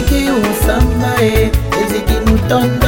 riziki hufamba, eh, riziki mtondo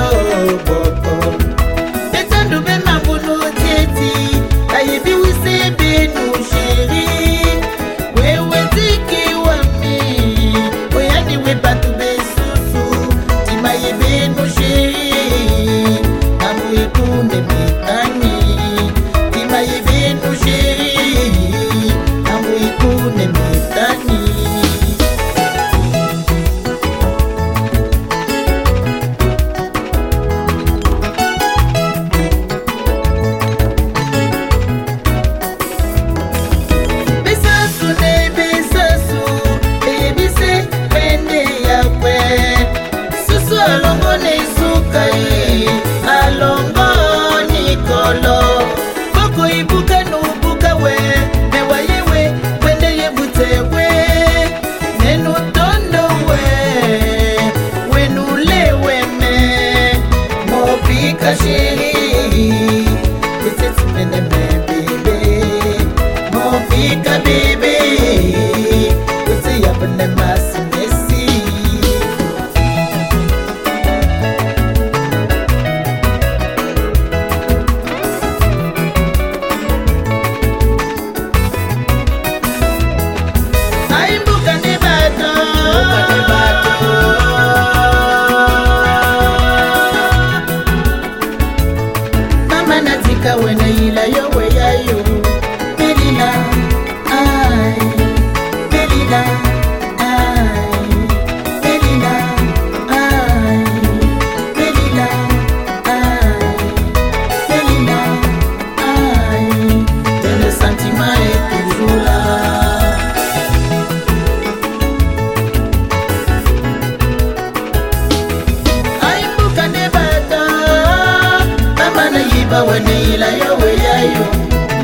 bawene ilayo weyayo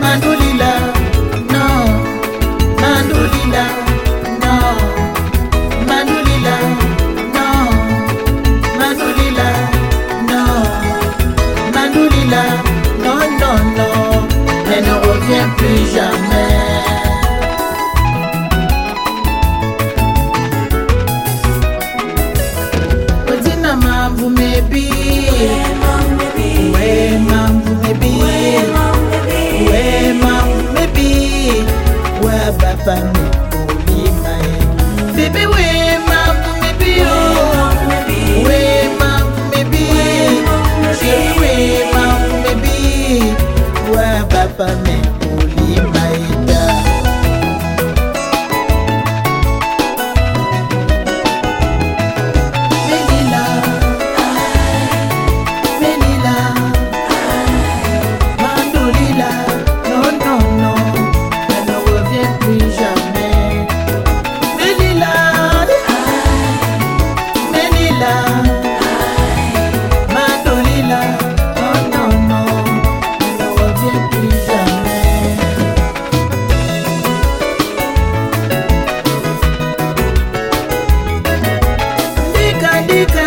manduli family. fica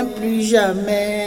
plus jamais.